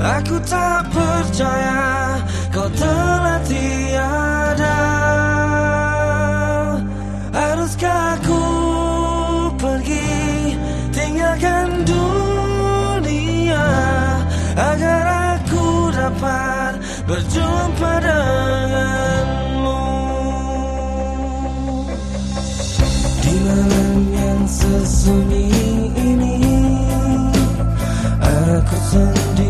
Aku tak percaya kau telah tiada. Haruskah aku pergi? Tinggalkan dunia Agar aku dapat berjumpa denganmu. Di malam yang sesunyi ini Aku sendiri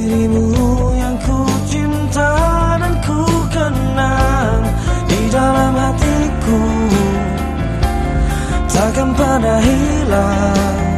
takkan pernah hilang.